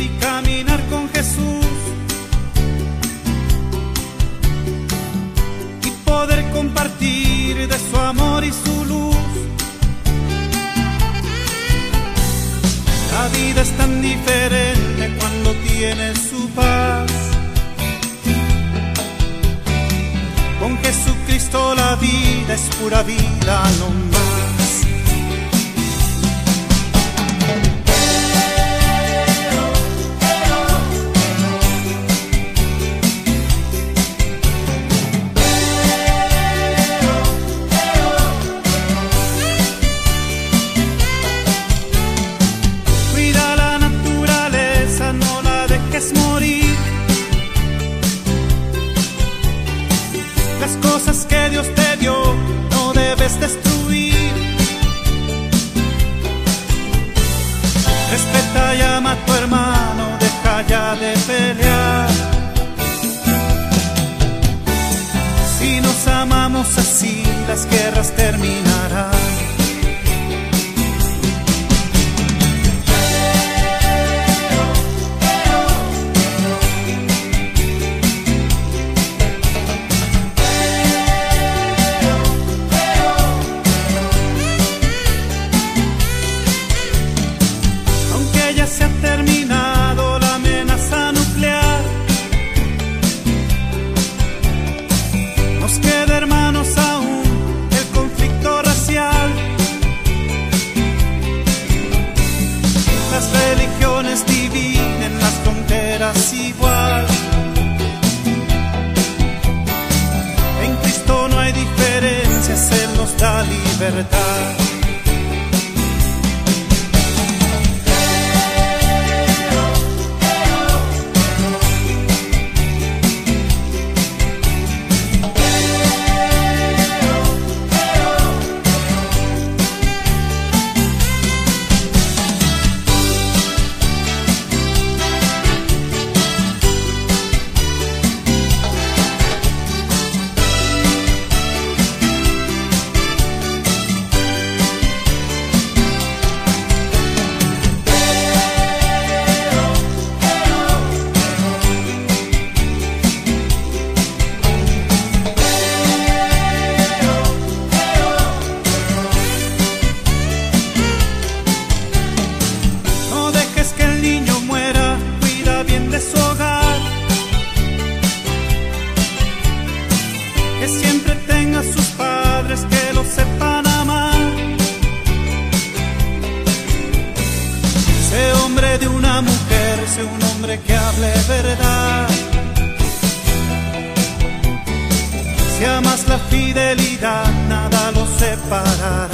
y caminar con Jesús y poder compartir de su amor y su luz. La vida es tan diferente cuando tiene su paz. Con Jesucristo la vida es pura vida, no más. Cosas que Dios te dio no debes destruir. Respeta y ama a tu hermano, deja ya de pelear. Si nos amamos así, las guerras terminarán. Se ha terminado la amenaza nuclear. Nos queda hermanos aún el conflicto racial. Las religiones dividen las fronteras igual. En Cristo no hay diferencias, Él nos da libertad. Tenga sus padres que lo sepan amar. Sé hombre de una mujer, sé un hombre que hable verdad. Si amas la fidelidad, nada lo separará.